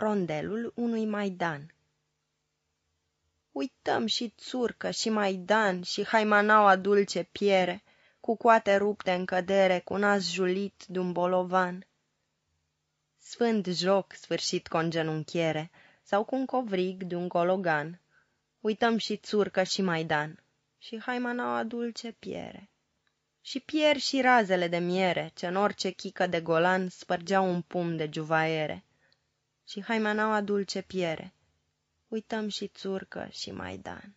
Rondelul unui Maidan Uităm și țurcă și Maidan și haimanaua dulce piere, cu coate rupte în cădere, cu nas julit de-un bolovan. Sfânt joc, sfârșit congenunchiere, sau cu un covrig de un gologan. Uităm și țurcă și Maidan și haimanaua dulce piere. Și pier și razele de miere, ce în orice chică de golan spărgeau un pum de juvaiere. Și haimanaua dulce piere, uităm și țurcă și Maidan.